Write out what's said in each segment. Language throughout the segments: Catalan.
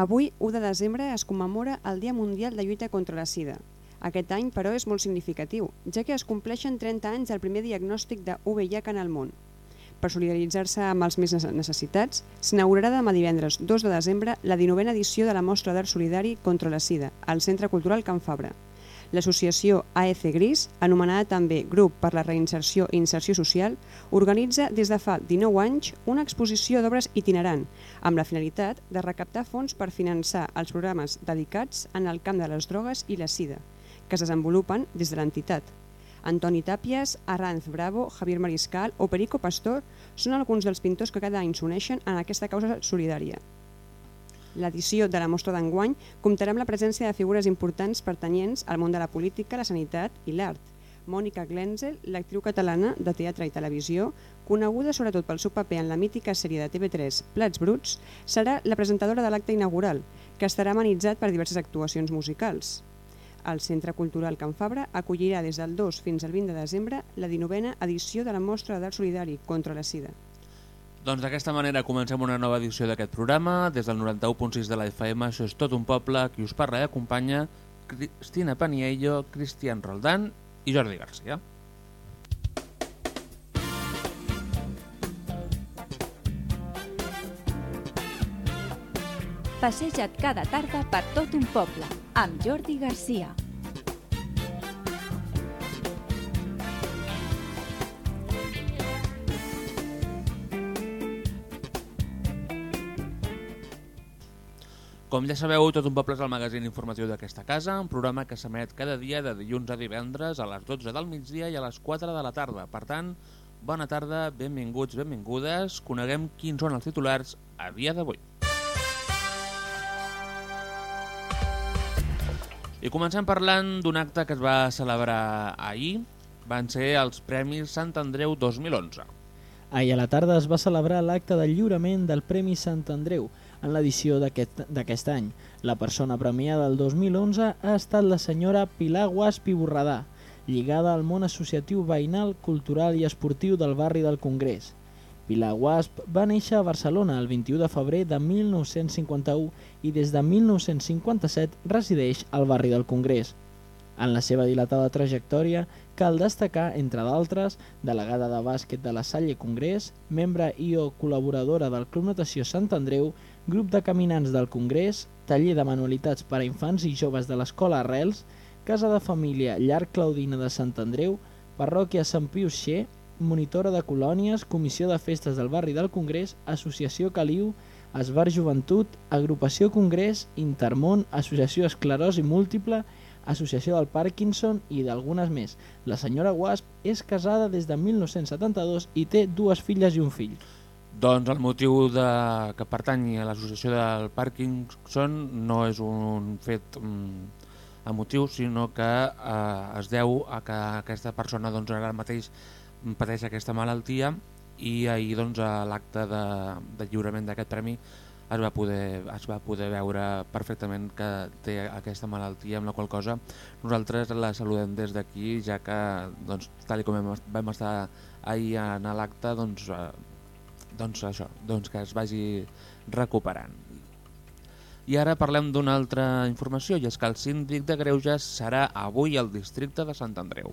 Avui, 1 de desembre, es commemora el Dia Mundial de Lluita contra la Sida. Aquest any, però, és molt significatiu, ja que es compleixen 30 anys del primer diagnòstic de VIH en el món. Per solidaritzar-se amb els més necessitats, s'inaugurarà demà divendres 2 de desembre la 19a edició de la Mostra d'Art Solidari contra la Sida, al Centre Cultural Can Fabra. L'associació AEC Gris, anomenada també Grup per la Reinserció i Inserció Social, organitza des de fa 19 anys una exposició d'obres itinerant, amb la finalitat de recaptar fons per finançar els programes dedicats en el camp de les drogues i la sida, que es desenvolupen des de l'entitat. Antoni Tàpies, Arranz Bravo, Javier Mariscal o Perico Pastor són alguns dels pintors que cada any s'uneixen en aquesta causa solidària. L'edició de la mostra d'enguany comptarà amb la presència de figures importants pertanyents al món de la política, la sanitat i l'art. Mònica Glenzel, l'actriu catalana de teatre i televisió, coneguda sobretot pel seu paper en la mítica sèrie de TV3 Plats Bruts, serà la presentadora de l'acte inaugural, que estarà amenitzat per diverses actuacions musicals. El Centre Cultural Can Fabra acollirà des del 2 fins al 20 de desembre la 19a edició de la Mostra d'Art Solidari contra la Sida. Doncs d'aquesta manera comencem una nova edició d'aquest programa. Des del 91.6 de la FM, això és tot un poble, qui us parla i acompanya Cristina Paniello, Cristian Roldán i Jordi Garcia. Passeja't cada tarda per tot un poble, amb Jordi Garcia. Com ja sabeu, Tot un poble és el magazín informatiu d'aquesta casa, un programa que s'emet cada dia de dilluns a divendres a les 12 del migdia i a les 4 de la tarda. Per tant, bona tarda, benvinguts, benvingudes, coneguem quins són els titulars a dia d'avui. I comencem parlant d'un acte que es va celebrar ahir, van ser els Premis Sant Andreu 2011. Ahir a la tarda es va celebrar l'acte de lliurament del Premi Sant Andreu, en l'edició d'aquest any. La persona premiada del 2011 ha estat la senyora Pilar Guasp i Borredà, lligada al món associatiu veïnal, cultural i esportiu del barri del Congrés. Pilar Guasp va néixer a Barcelona el 21 de febrer de 1951 i des de 1957 resideix al barri del Congrés. En la seva dilatada trajectòria cal destacar, entre d'altres, delegada de bàsquet de la Salle Congrés, membre i o col·laboradora del Club Natació Sant Andreu, grup de caminants del Congrés, taller de manualitats per a infants i joves de l'Escola Arrels, Casa de Família Llarg Claudina de Sant Andreu, Parròquia Sant Pius Xe, Monitora de Colònies, Comissió de Festes del Barri del Congrés, Associació Caliu, Esbar Joventut, Agrupació Congrés, Intermón, Associació Esclerosi Múltiple, Associació del Parkinson i d'algunes més. La senyora Wasp és casada des de 1972 i té dues filles i un fill. Doncs el motiu de, que pertanyi a l'associació del Parkinson no és un fet mm, emotiu, sinó que eh, es deu a que aquesta persona doncs, ara mateix pateix aquesta malaltia i ahir doncs, a l'acte de, de lliurament d'aquest premi es va, poder, es va poder veure perfectament que té aquesta malaltia amb la qual cosa nosaltres la saludem des d'aquí ja que doncs, tal com vam estar ahir a l'acte doncs, eh, doncs això, doncs que es vagi recuperant. I ara parlem d'una altra informació, i és que el síndic de Greuges serà avui al districte de Sant Andreu.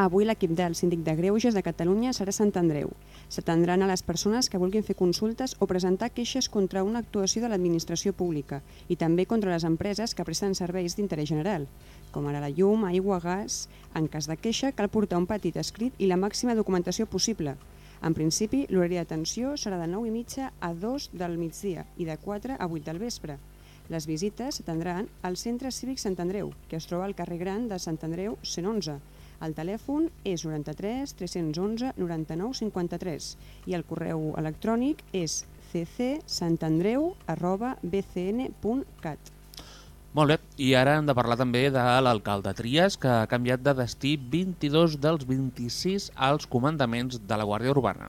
Avui l'equip del síndic de Greuges de Catalunya serà Sant Andreu. S'atendran a les persones que vulguin fer consultes o presentar queixes contra una actuació de l'administració pública i també contra les empreses que presten serveis d'interès general, com ara la llum, aigua, gas... En cas de queixa cal portar un petit escrit i la màxima documentació possible, en principi, l'horari d'atenció serà de 9 i mitja a 2 del migdia i de 4 a 8 del vespre. Les visites s'atendran al Centre Cívic Sant Andreu, que es troba al carrer Gran de Sant Andreu 111. El telèfon és 93 311 99 53 i el correu electrònic és ccsantandreu arroba bcn.cat. Molt bé, i ara hem de parlar també de l'alcalde Trias, que ha canviat de destí 22 dels 26 als comandaments de la Guàrdia Urbana.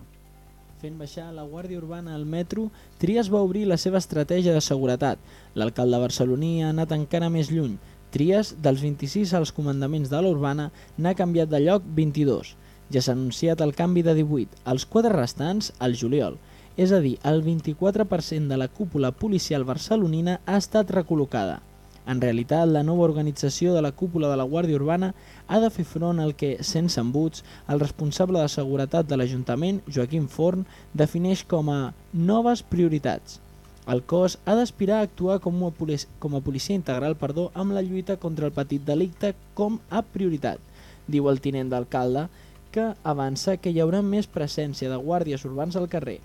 Fent baixar la Guàrdia Urbana al metro, Trias va obrir la seva estratègia de seguretat. L'alcalde barceloní ha anat encara més lluny. Trias, dels 26 als comandaments de l'Urbana, n'ha canviat de lloc 22. Ja s'ha anunciat el canvi de 18, els quatre restants al juliol. és a dir, el 24% de la cúpula policial barcelonina ha estat recol·locada. En realitat, la nova organització de la cúpula de la Guàrdia Urbana ha de fer front al que, sense embuts, el responsable de seguretat de l'Ajuntament, Joaquim Forn, defineix com a noves prioritats. El cos ha d'aspirar a actuar com a, com a policia integral perdó, amb la lluita contra el petit delicte com a prioritat, diu el tinent d'alcalde, que avança que hi haurà més presència de guàrdies urbans al carrer.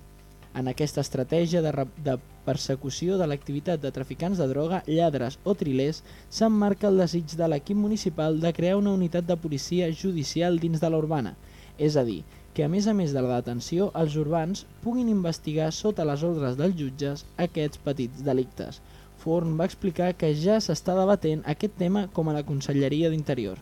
En aquesta estratègia de, de persecució de l'activitat de traficants de droga, lladres o trilers, s'emmarca el desig de l'equip municipal de crear una unitat de policia judicial dins de la urbana, és a dir, que a més a més de la detenció, els urbans puguin investigar sota les ordres dels jutges aquests petits delictes. Forn va explicar que ja s'està debatent aquest tema com a la Conselleria d'Interior.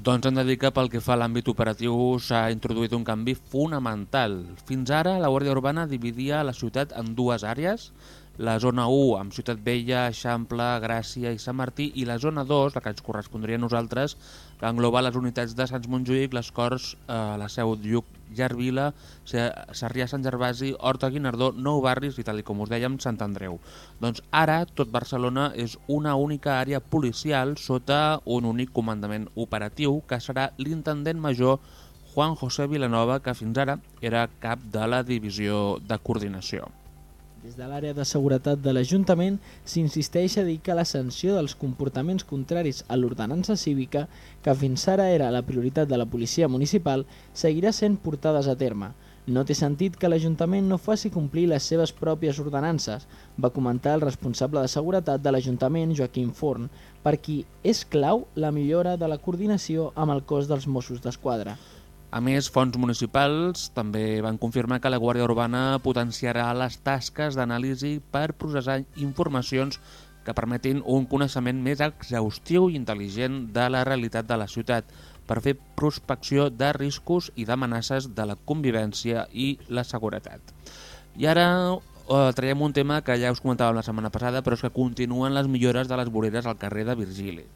Doncs hem de dir que pel que fa a l'àmbit operatiu s'ha introduït un canvi fonamental. Fins ara la Guàrdia Urbana dividia la ciutat en dues àrees, la zona 1 amb Ciutat Vella, Eixample, Gràcia i Sant Martí i la zona 2, la que ens correspondria a nosaltres, que engloba les unitats de Sants Montjuïc, les Corts, eh, la Seu Lluc, Llarvila, Sarrià, Sant Gervasi, Horta Guinardó, Nou Barris i, tal com us dèiem, Sant Andreu. Doncs ara tot Barcelona és una única àrea policial sota un únic comandament operatiu que serà l'intendent major Juan José Vilanova, que fins ara era cap de la divisió de coordinació. Des de l'àrea de seguretat de l'Ajuntament s'insisteix a dir que la sanció dels comportaments contraris a l'ordenança cívica, que fins ara era la prioritat de la policia municipal, seguirà sent portades a terme. No té sentit que l'Ajuntament no faci complir les seves pròpies ordenances, va comentar el responsable de seguretat de l'Ajuntament, Joaquim Forn, per qui és clau la millora de la coordinació amb el cos dels Mossos d'Esquadra. A més, fons municipals també van confirmar que la Guàrdia Urbana potenciarà les tasques d'anàlisi per processar informacions que permetin un coneixement més exhaustiu i intel·ligent de la realitat de la ciutat per fer prospecció de riscos i d'amenaces de la convivència i la seguretat. I ara eh, traiem un tema que ja us comentàvem la setmana passada, però és que continuen les millores de les voreres al carrer de Virgili.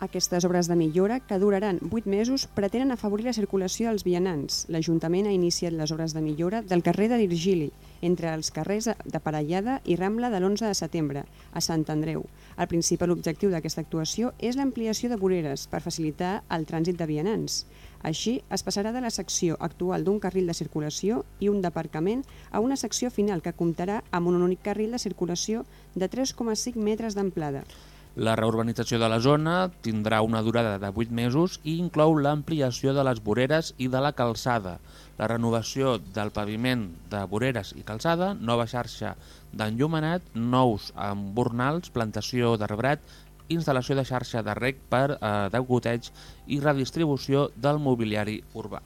Aquestes obres de millora, que duraran 8 mesos, pretenen afavorir la circulació dels vianants. L'Ajuntament ha iniciat les obres de millora del carrer de Virgili, entre els carrers de Parellada i Rambla de l'11 de setembre, a Sant Andreu. El principal objectiu d'aquesta actuació és l'ampliació de voreres per facilitar el trànsit de vianants. Així, es passarà de la secció actual d'un carril de circulació i un d'aparcament a una secció final que comptarà amb un únic carril de circulació de 3,5 metres d'amplada. La reurbanització de la zona tindrà una durada de 8 mesos i inclou l'ampliació de les voreres i de la calçada, la renovació del paviment de voreres i calçada, nova xarxa d'enllumenat, nous embornals, plantació d'arbrat, instal·lació de xarxa de rec per eh, degoteig i redistribució del mobiliari urbà.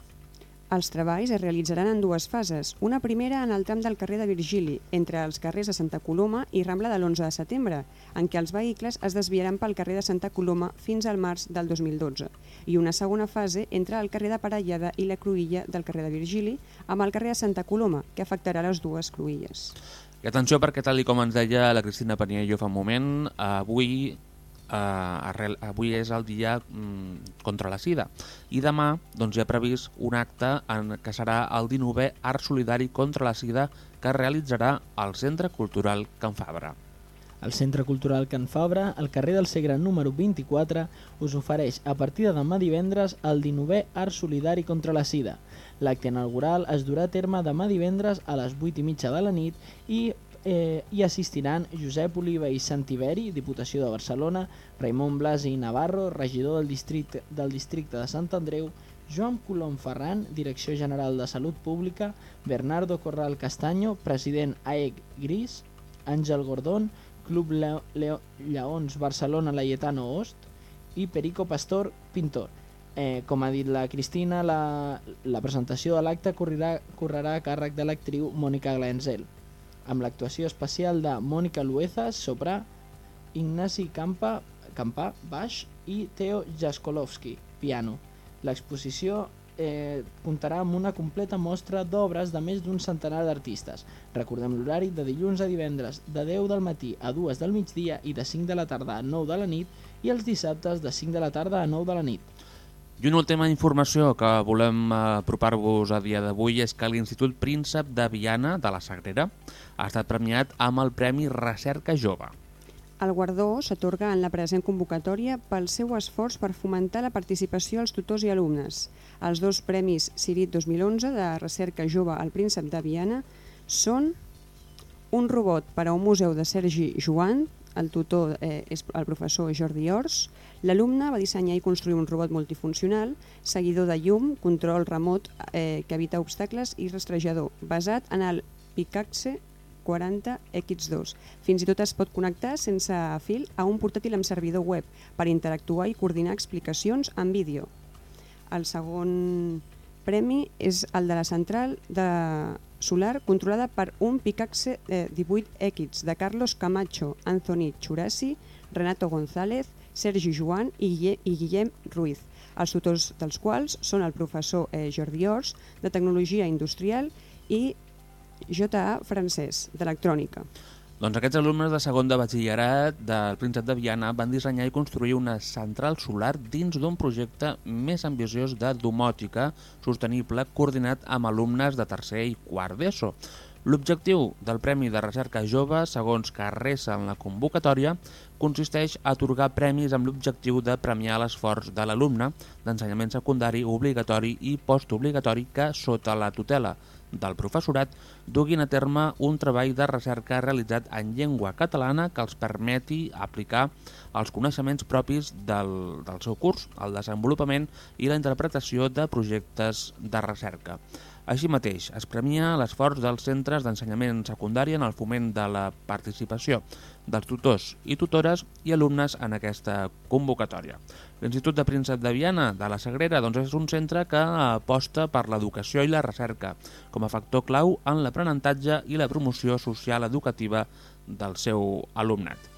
Els treballs es realitzaran en dues fases. Una primera en el tram del carrer de Virgili, entre els carrers de Santa Coloma i Rambla de l'11 de setembre, en què els vehicles es desviaran pel carrer de Santa Coloma fins al març del 2012. I una segona fase entre el carrer de Parellada i la cruïlla del carrer de Virgili amb el carrer de Santa Coloma, que afectarà les dues cruïlles. I atenció perquè, tal com ens deia la Cristina Paniello fa un moment, avui eh, arrel, avui és el dia mm, contra la sida i demà doncs, hi ha previst un acte en, que serà el 19è Art Solidari contra la sida que realitzarà al Centre Cultural Can Fabra. El Centre Cultural Can Fabra, al carrer del Segre número 24, us ofereix a partir de demà divendres el 19è Art Solidari contra la Sida. L'acte inaugural es durà a terme demà divendres a les 8 i mitja de la nit i eh, hi assistiran Josep Oliva i Santiberi, Diputació de Barcelona, Raimon Blasi i Navarro, regidor del districte, del districte de Sant Andreu, Joan Colom Ferran, Direcció General de Salut Pública, Bernardo Corral Castaño, president AEC Gris, Àngel Gordón, Club Leo, Leo, Lleons Barcelona Laietano Ost i Perico Pastor, pintor. Eh, com ha dit la Cristina, la, la presentació de l'acte correrà, correrà a càrrec de l'actriu Mònica Glenzel amb l'actuació especial de Mònica Luezas, soprà, Ignasi Campa, Campà, baix i Teo Jaskolovski, piano. L'exposició eh, comptarà amb una completa mostra d'obres de més d'un centenar d'artistes. Recordem l'horari de dilluns a divendres de 10 del matí a 2 del migdia i de 5 de la tarda a 9 de la nit i els dissabtes de 5 de la tarda a 9 de la nit. I una última informació que volem apropar-vos a dia d'avui és que l'Institut Príncep de Viana de la Sagrera ha estat premiat amb el Premi Recerca Jove. El guardó s'atorga en la present convocatòria pel seu esforç per fomentar la participació als tutors i alumnes. Els dos premis Cirit 2011 de Recerca Jove al Príncep de Viana són un robot per a un museu de Sergi Joan, el tutor eh, és el professor Jordi Ors, l'alumne va dissenyar i construir un robot multifuncional, seguidor de llum, control remot eh, que evita obstacles i rastrejador, basat en el Picaxe 40X2. Fins i tot es pot connectar sense fil a un portàtil amb servidor web per interactuar i coordinar explicacions en vídeo. El segon premi és el de la central de solar controlada per un Picaxe eh, 18X de Carlos Camacho, Anthony Churasi, Renato González, Sergi Joan i, Guillem Ruiz, els tutors dels quals són el professor eh, Jordi Ors, de Tecnologia Industrial, i J.A. Francès, d'Electrònica. Doncs aquests alumnes de segon de batxillerat del Príncep de Viana van dissenyar i construir una central solar dins d'un projecte més ambiciós de domòtica sostenible coordinat amb alumnes de tercer i quart d'ESO. L'objectiu del Premi de Recerca Jove, segons que resa en la convocatòria, consisteix a atorgar premis amb l'objectiu de premiar l'esforç de l'alumne d'ensenyament secundari obligatori i postobligatori que, sota la tutela del professorat duguin a terme un treball de recerca realitzat en llengua catalana que els permeti aplicar els coneixements propis del, del seu curs, el desenvolupament i la interpretació de projectes de recerca. Així mateix, es premia l'esforç dels centres d'ensenyament secundari en el foment de la participació dels tutors i tutores i alumnes en aquesta convocatòria. L'Institut de Príncep de Viana de la Sagrera doncs, és un centre que aposta per l'educació i la recerca com a factor clau en l'aprenentatge i la promoció social educativa del seu alumnat.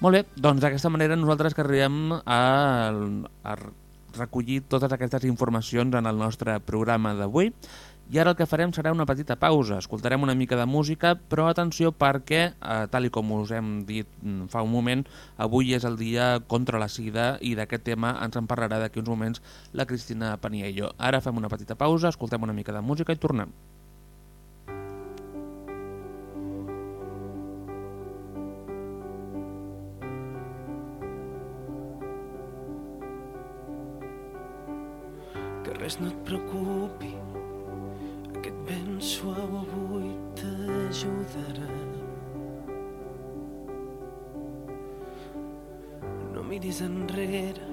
Molt bé, doncs d'aquesta manera nosaltres que arribem a, a recollir totes aquestes informacions en el nostre programa d'avui. I ara el que farem serà una petita pausa. Escoltarem una mica de música, però atenció perquè, eh, tal i com us hem dit mm, fa un moment, avui és el dia contra la sida i d'aquest tema ens en parlarà d'aquí uns moments la Cristina Paniello. Ara fem una petita pausa, escoltem una mica de música i tornem. Que res no et preocupi suau avui t'ajudarà. No miris enrere,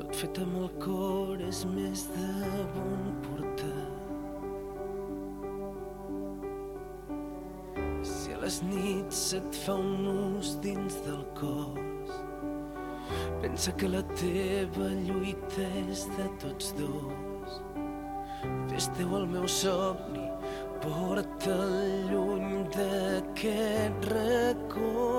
tot fet amb el cor és més de bon portar. Si a les nits se't fa un nus dins del cos, pensa que la teva lluita és de tots dos Fes teu el meu somni, porta'l lluny d'aquest racó.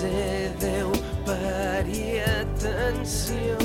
potser Déu pari atenció.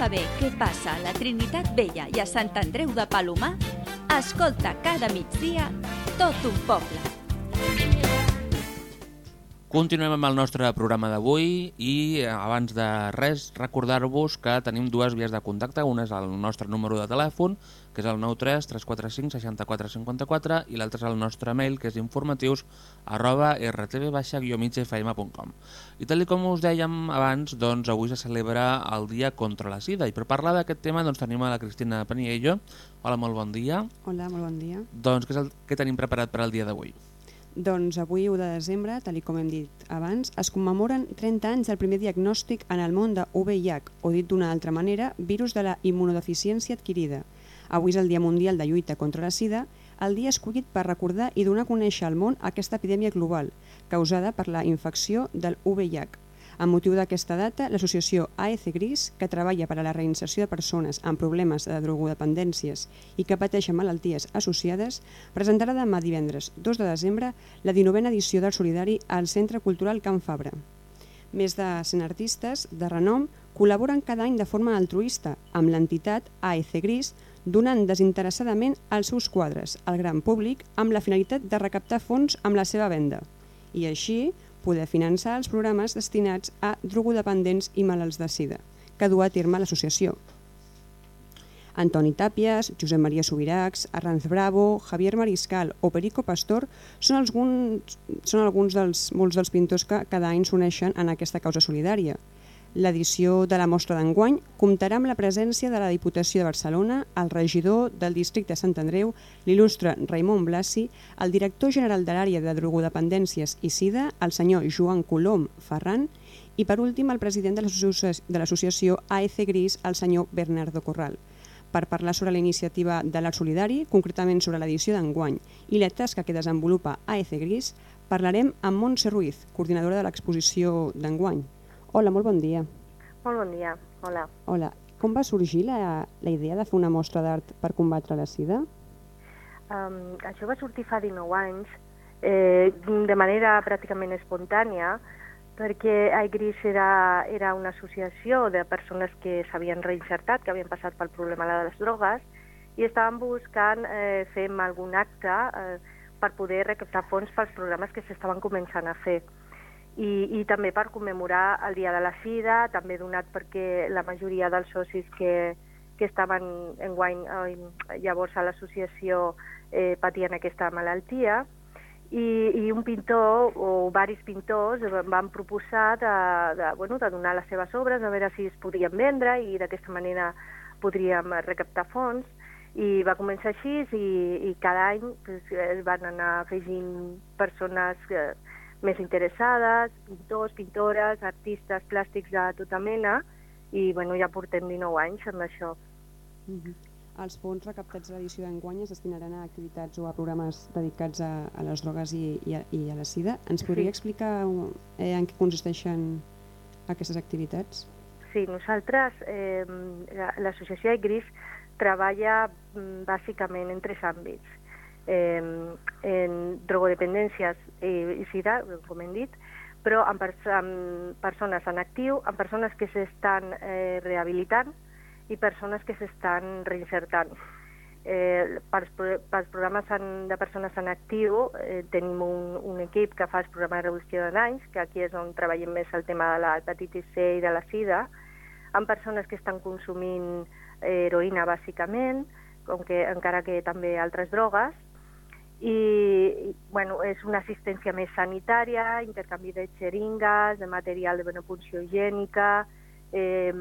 Saber què passa a la Trinitat Vella i a Sant Andreu de Palomar, escolta cada migdia tot un poble. Continuem amb el nostre programa d'avui i eh, abans de res recordar-vos que tenim dues vies de contacte. Una és el nostre número de telèfon, que és el 93 345 64 54 i l'altre és el nostre mail, que és informatius arroba rtv-migfm.com. I tal com us dèiem abans, doncs avui se celebra el Dia contra la Sida i per parlar d'aquest tema doncs, tenim a la Cristina Paniello. Hola, molt bon dia. Hola, molt bon dia. Doncs què, és el, què tenim preparat per al dia d'avui? Doncs avui, 1 de desembre, tal com hem dit abans, es commemoren 30 anys del primer diagnòstic en el món de VIH, o dit d'una altra manera, virus de la immunodeficiència adquirida. Avui és el Dia Mundial de Lluita contra la Sida, el dia escollit per recordar i donar a conèixer al món aquesta epidèmia global, causada per la infecció del VIH. Amb motiu d'aquesta data, l'associació AEC Gris, que treballa per a la reinserció de persones amb problemes de drogodependències i que pateixen malalties associades, presentarà demà divendres 2 de desembre la 19a edició del Solidari al Centre Cultural Can Fabra. Més de 100 artistes de renom col·laboren cada any de forma altruista amb l'entitat AEC Gris, donant desinteressadament els seus quadres al gran públic amb la finalitat de recaptar fons amb la seva venda. I així, poder finançar els programes destinats a drogodependents i malalts de sida, que du a terme l'associació. Antoni Tàpies, Josep Maria Subiracs, Arranz Bravo, Javier Mariscal o Perico Pastor són alguns, són alguns dels molts dels pintors que cada any s'uneixen en aquesta causa solidària. L'edició de la mostra d'enguany comptarà amb la presència de la Diputació de Barcelona, el regidor del districte Sant Andreu, l'il·lustre Raimon Blasi, el director general de l'àrea de drogodependències i SIDA, el senyor Joan Colom Ferran, i per últim el president de l'associació AEC Gris, el senyor Bernardo Corral per parlar sobre la iniciativa de l'Art Solidari, concretament sobre l'edició d'enguany i la tasca que desenvolupa AEC Gris, parlarem amb Montse Ruiz, coordinadora de l'exposició d'enguany. Hola, molt bon dia. Molt bon dia, hola. Hola. Com va sorgir la, la idea de fer una mostra d'art per combatre la sida? Um, això va sortir fa 19 anys, eh, de manera pràcticament espontània, perquè iGris era, era una associació de persones que s'havien reinsertat, que havien passat pel problema de les drogues, i estaven buscant eh, fer algun acte eh, per poder recaptar fons pels programes que s'estaven començant a fer i, i també per commemorar el Dia de la Sida, també donat perquè la majoria dels socis que, que estaven en guany, eh, llavors a l'associació eh, patien aquesta malaltia, i, i un pintor o varis pintors van proposar de, de, bueno, de donar les seves obres, a veure si es podien vendre i d'aquesta manera podríem recaptar fons. I va començar així i, i cada any pues, es van anar afegint persones que, més interessades, pintors, pintores, artistes plàstics de tota mena, i bueno, ja portem 19 anys amb això. Uh -huh. Els fons recaptats a l'edició d'enguany es destinaran a activitats o a programes dedicats a, a les drogues i, i, a, i a la sida. Ens podria sí. explicar eh, en què consisteixen aquestes activitats? Sí, nosaltres, eh, l'associació EGRIS treballa mm, bàsicament en tres àmbits eh, en drogodependències i, i sida, com hem dit, però amb, pers amb persones en actiu, amb persones que s'estan eh, rehabilitant i persones que s'estan reinsertant. Eh, pels, pels programes en, de persones en actiu eh, tenim un, un equip que fa el programa de reducció de danys, que aquí és on treballem més el tema de la hepatitis C i de la sida, amb persones que estan consumint eh, heroïna bàsicament, com que, encara que també altres drogues, i bueno, és una assistència més sanitària, intercanvi de xeringues, de material de venopunció higiènica, eh,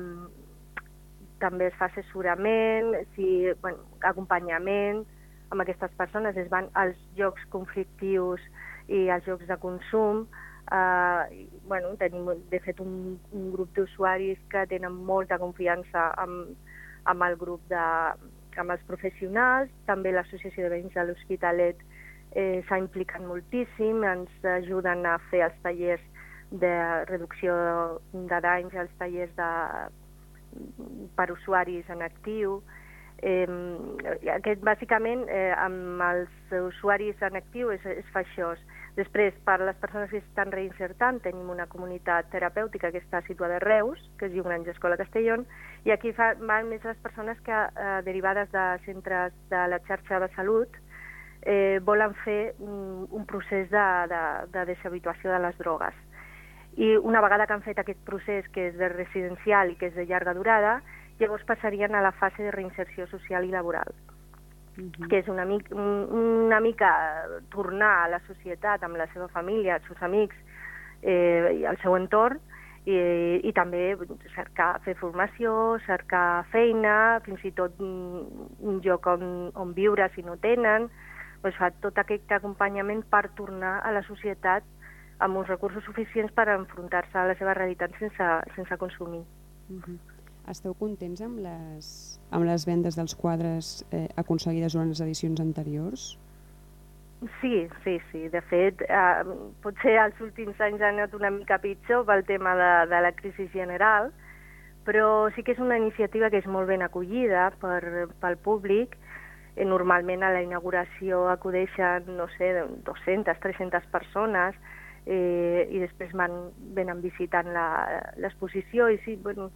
també es fa assessorament, si, bueno, acompanyament amb aquestes persones, es van als jocs conflictius i als jocs de consum, eh, bueno, tenim de fet un, un grup d'usuaris que tenen molta confiança amb, amb el grup de, amb els professionals, també l'Associació de Veïns de l'Hospitalet eh, s'ha implicat moltíssim, ens ajuden a fer els tallers de reducció de danys, els tallers de, per usuaris en actiu. Eh, aquest, bàsicament, eh, amb els usuaris en actiu es, es fa això. Després, per a les persones que estan reinsertant, tenim una comunitat terapèutica que està situada a Reus, que es diu Granja Escola Castellón, i aquí fa, van més les persones que, eh, derivades de centres de la xarxa de salut, eh, volen fer un, un procés de, de, de deshabituació de les drogues. I una vegada que han fet aquest procés, que és de residencial i que és de llarga durada, llavors passarien a la fase de reinserció social i laboral que és una, mica, una mica tornar a la societat amb la seva família, els seus amics eh, i el seu entorn, i, i també cercar, fer formació, cercar feina, fins i tot un lloc on, on viure si no tenen, doncs fa tot aquest acompanyament per tornar a la societat amb uns recursos suficients per enfrontar-se a la seva realitat sense, sense consumir. Uh -huh. Esteu contents amb les, amb les vendes dels quadres eh, aconseguides durant les edicions anteriors? Sí, sí, sí. De fet, eh, potser els últims anys han anat una mica pitjor pel tema de, de la crisi general, però sí que és una iniciativa que és molt ben acollida per, pel públic. Eh, normalment a la inauguració acudeixen, no sé, 200, 300 persones eh, i després van, venen visitant l'exposició i sí, bueno,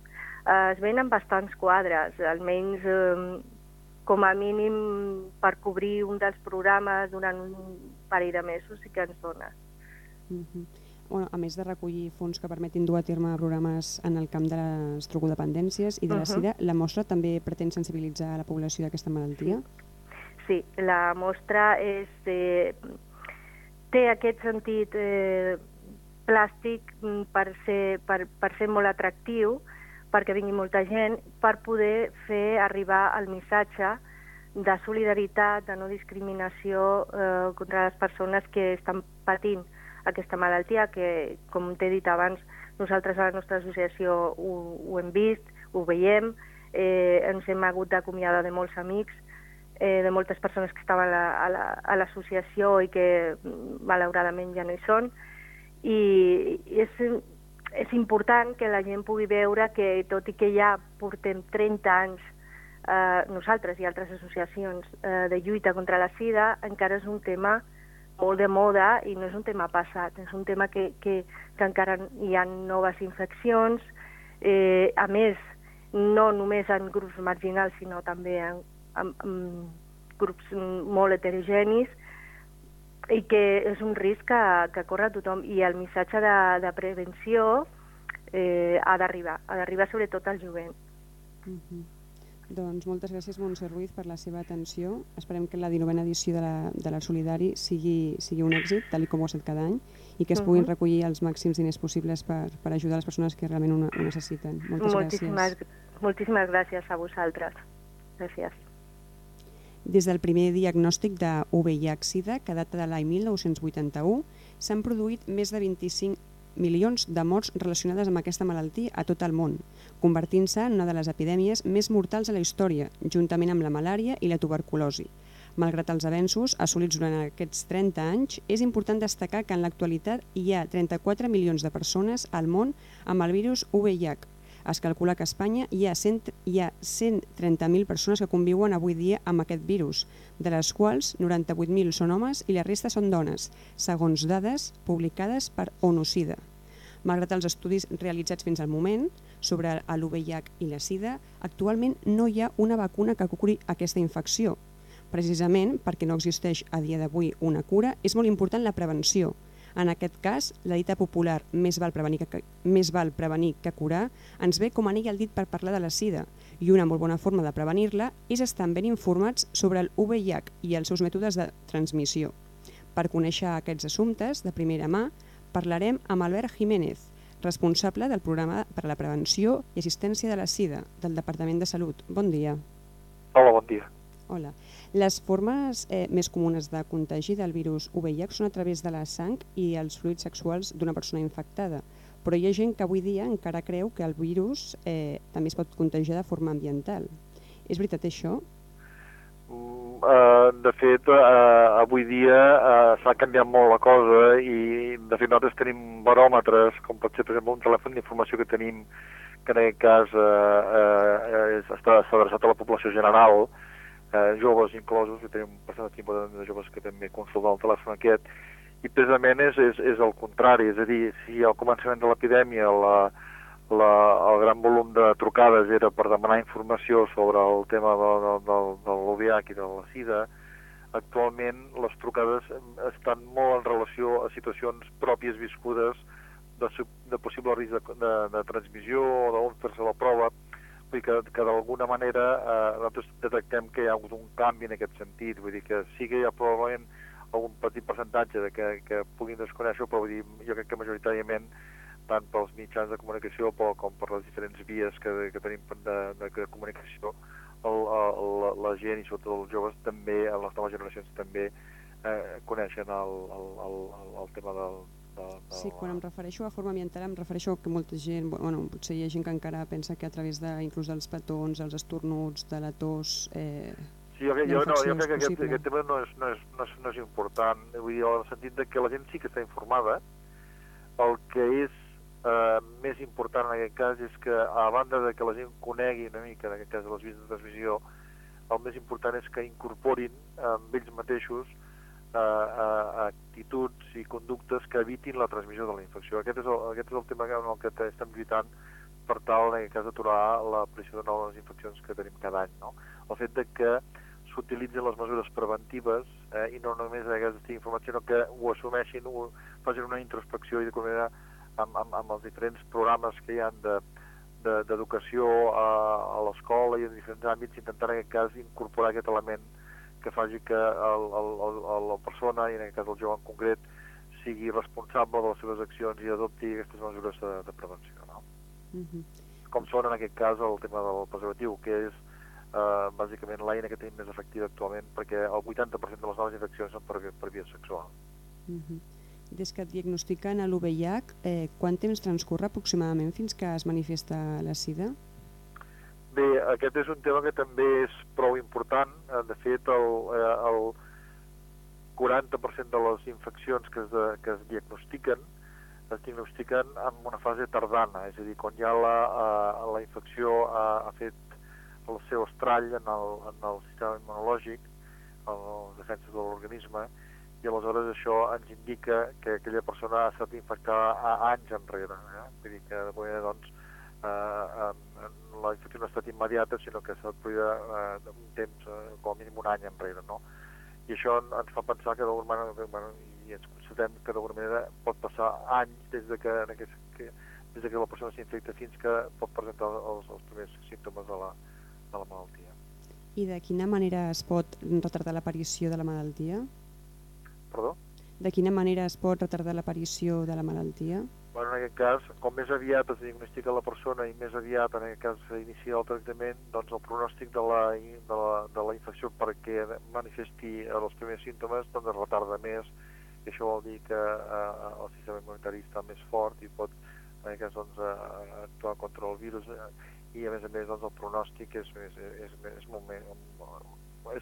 eh, es venen bastants quadres, almenys eh, com a mínim per cobrir un dels programes durant un parell de mesos sí que ens dona. Uh -huh. bueno, a més de recollir fons que permetin dur a terme programes en el camp de les drogodependències i de la uh -huh. sida, la mostra també pretén sensibilitzar la població d'aquesta malaltia? Sí. Sí, la mostra és, eh, té aquest sentit eh, plàstic mm, per ser, per, per ser molt atractiu, perquè vingui molta gent, per poder fer arribar el missatge de solidaritat, de no discriminació eh, contra les persones que estan patint aquesta malaltia, que, com t'he dit abans, nosaltres a la nostra associació ho, ho hem vist, ho veiem, eh, ens hem hagut d'acomiadar de molts amics, eh, de moltes persones que estaven a l'associació la, i que malauradament ja no hi són, i, i és, és important que la gent pugui veure que, tot i que ja portem 30 anys eh, nosaltres i altres associacions eh, de lluita contra la sida, encara és un tema molt de moda i no és un tema passat, és un tema que, que, que encara hi ha noves infeccions, eh, a més, no només en grups marginals, sinó també en, en, en grups molt heterogenis, i que és un risc que, que corre tothom i el missatge de, de prevenció eh, ha d'arribar, ha d'arribar sobretot al jovent. Uh -huh. Doncs moltes gràcies Montse Ruiz per la seva atenció. Esperem que la 19a edició de la, de la Solidari sigui, sigui un èxit, tal com ho ha estat cada any, i que es puguin recollir els màxims diners possibles per, per ajudar les persones que realment ho, ho necessiten. Moltes moltíssimes, gràcies. Moltíssimes gràcies a vosaltres. Gràcies. Des del primer diagnòstic de VIH-Sida, que data de l'any 1981, s'han produït més de 25 milions de morts relacionades amb aquesta malaltia a tot el món, convertint-se en una de les epidèmies més mortals de la història, juntament amb la malària i la tuberculosi. Malgrat els avenços assolits durant aquests 30 anys, és important destacar que en l'actualitat hi ha 34 milions de persones al món amb el virus VIH, es calcula que a Espanya hi ha, 100, hi ha 130.000 persones que conviuen avui dia amb aquest virus, de les quals 98.000 són homes i la resta són dones, segons dades publicades per ONU-SIDA. Malgrat els estudis realitzats fins al moment sobre l'UVIH i la SIDA, actualment no hi ha una vacuna que curi aquesta infecció. Precisament perquè no existeix a dia d'avui una cura, és molt important la prevenció, en aquest cas, la dita popular més val, prevenir que, més val prevenir que curar ens ve com anell al dit per parlar de la sida i una molt bona forma de prevenir-la és estar ben informats sobre el VIH i els seus mètodes de transmissió. Per conèixer aquests assumptes de primera mà, parlarem amb Albert Jiménez, responsable del programa per a la prevenció i assistència de la sida del Departament de Salut. Bon dia. Hola, bon dia. Hola. Les formes eh, més comunes de contagi del virus VIH són a través de la sang i els fluids sexuals d'una persona infectada, però hi ha gent que avui dia encara creu que el virus eh, també es pot contagiar de forma ambiental. És veritat això? Uh, de fet, uh, avui dia uh, s'ha canviat molt la cosa i de fet nosaltres tenim baròmetres, com pot ser per exemple un telèfon d'informació que tenim que en aquest cas uh, uh, està adreçat a la població general, eh, joves inclosos, que tenim bastant tipus de joves que també consulten el telèfon aquest, i precisament és, és, és el contrari, és a dir, si al començament de l'epidèmia la, la, el gran volum de trucades era per demanar informació sobre el tema de, de, de, de l'OVH i de la SIDA, actualment les trucades estan molt en relació a situacions pròpies viscudes de, de possible risc de, de, de transmissió o d'on fer-se la prova, dir que, que d'alguna manera eh, nosaltres detectem que hi ha hagut un canvi en aquest sentit, vull dir que sí que hi ha probablement algun petit percentatge de que, que puguin desconèixer, però vull dir, jo crec que majoritàriament tant pels mitjans de comunicació com per les diferents vies que, que tenim de, de, de comunicació, el, el, la, la gent i sobretot els joves també, les noves generacions també eh, coneixen el, el, el, el tema del, de, de... Sí, quan em refereixo a forma ambiental em refereixo que molta gent, bueno, potser hi ha gent que encara pensa que a través de, inclús dels petons, els estornuts, de la tos... Eh, sí, jo, jo, no, jo crec que aquest, aquest tema no és, no, és, no, és, no és important, vull dir, en el sentit de que la gent sí que està informada, el que és eh, més important en aquest cas és que a banda de que la gent conegui una mica, en aquest cas les vies de transmissió, el més important és que incorporin amb ells mateixos eh, eh, actituds i conductes que evitin la transmissió de la infecció. Aquest és el, aquest és el tema en el que estem lluitant per tal, en aquest cas, d'aturar l'aparició de noves infeccions que tenim cada any. No? El fet de que s'utilitzin les mesures preventives eh, i no només aquesta informació, sinó que ho assumeixin, ho, facin una introspecció i de manera amb, amb, amb els diferents programes que hi han de, d'educació de, a, a l'escola i en diferents àmbits, intentar en aquest cas incorporar aquest element que faci que el, el, el, la persona, i en aquest cas el jove en concret, sigui responsable de les seves accions i adopti aquestes mesures de, de prevenció. No? Uh mhm. -huh. Com són en aquest cas el tema del preservatiu, que és eh, bàsicament l'eina que tenim més efectiva actualment perquè el 80% de les noves infeccions són per, per via sexual. Uh mhm. -huh des que et diagnostiquen l'UVIH, eh, quant temps transcorre aproximadament fins que es manifesta la sida? Bé, aquest és un tema que també és prou important. Eh, de fet, el, eh, el 40% de les infeccions que es, de, que es diagnostiquen es diagnostiquen en una fase tardana, és a dir, quan ja la, eh, la infecció ha, ha fet el seu estrall en el, en el sistema immunològic, en les defenses de l'organisme, i aleshores això ens indica que aquella persona ha estat infectada a anys enrere. Eh? Vull dir que de manera, doncs, eh, la infecció no ha estat immediata, sinó que s'ha produïda eh, un temps, eh, com a mínim un any enrere. No? I això ens fa pensar que d'alguna manera, bueno, i ens constatem que d'alguna manera pot passar anys des de que, en aquest, que des de que la persona s'infecta fins que pot presentar els, els primers símptomes de la, de la malaltia. I de quina manera es pot retardar l'aparició de la malaltia? Perdó? De quina manera es pot retardar l'aparició de la malaltia? Bueno, en aquest cas, com més aviat es diagnostica la persona i més aviat en aquest cas s'inicia el tractament, doncs el pronòstic de la, de la, de la infecció perquè manifesti els primers símptomes doncs es retarda més i això vol dir que eh, el sistema immunitari està més fort i pot en aquest cas doncs, eh, actuar contra el virus eh, i a més a més doncs, el pronòstic és, és, és, és, molt més,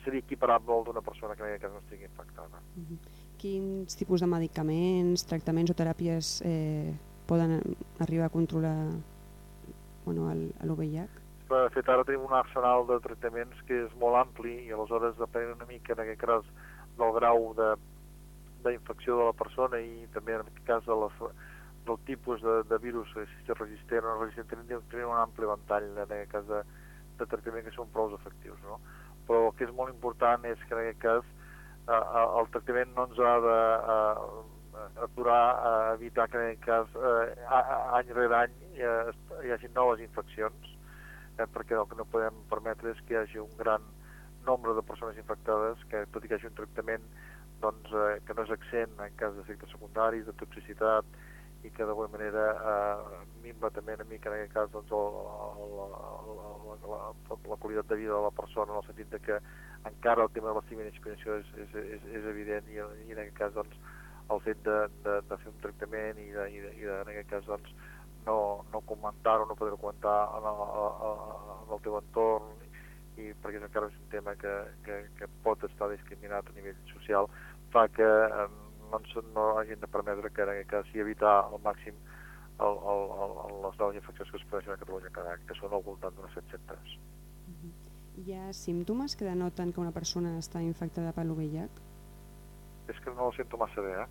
seria equiparable d'una persona que en aquest cas no estigui infectada. Uh -huh. Quins tipus de medicaments, tractaments o teràpies eh, poden arribar a controlar bueno, l'UVIH? De fet, ara tenim un arsenal de tractaments que és molt ampli i aleshores depèn una mica, en aquest cas, del grau de d'infecció de la persona i també en aquest cas de la, del tipus de, de virus, si és resistent o no resistent, tenim un ampli ventall en aquest cas de, de tractament que són prou efectius. No? però el que és molt important és que en aquest cas eh, eh el tractament no ens ha de eh, aturar a evitar que en cas eh, any rere any eh, hi hagi noves infeccions eh, perquè el que no podem permetre és que hi hagi un gran nombre de persones infectades que tot i que hi hagi un tractament doncs, eh, que no és accent en cas d'efectes secundaris, de toxicitat i que d'alguna manera eh, minva també una mica en aquest cas doncs, el, el, el, el, la, la qualitat de vida de la persona en el sentit de que encara el tema de i l'experiència és, és, és, és evident i, i en aquest cas doncs, el fet de, de, de fer un tractament i, de, i, de, i de, en aquest cas doncs, no, no comentar-ho, no poder comentar en el, en el teu entorn i perquè encara és un tema que, que, que pot estar discriminat a nivell social fa que eh, no, no hagin de permetre que en aquest cas i evitar al màxim el, el, el, les noves infeccions que es produeixen a Catalunya cada any, que són al voltant d'unes 700. Uh -huh. Hi ha símptomes que denoten que una persona està infectada per l'UVIH? És que no ho sento massa bé, eh?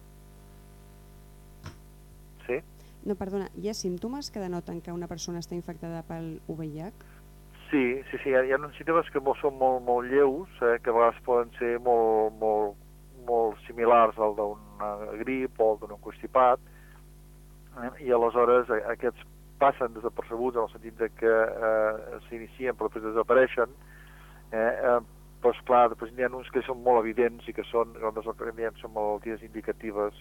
No, perdona, hi ha símptomes que denoten que una persona està infectada pel VIH? Sí, sí, sí, hi ha, hi ha uns símptomes que són molt, molt lleus, eh, que a vegades poden ser molt, molt, molt similars al d'una grip o d'un constipat, eh, i aleshores eh, aquests passen desapercebuts en el sentit de que eh, s'inicien però després desapareixen, eh, eh, però esclar, després n'hi ha uns que són molt evidents i que són, nosaltres el que diem són malalties indicatives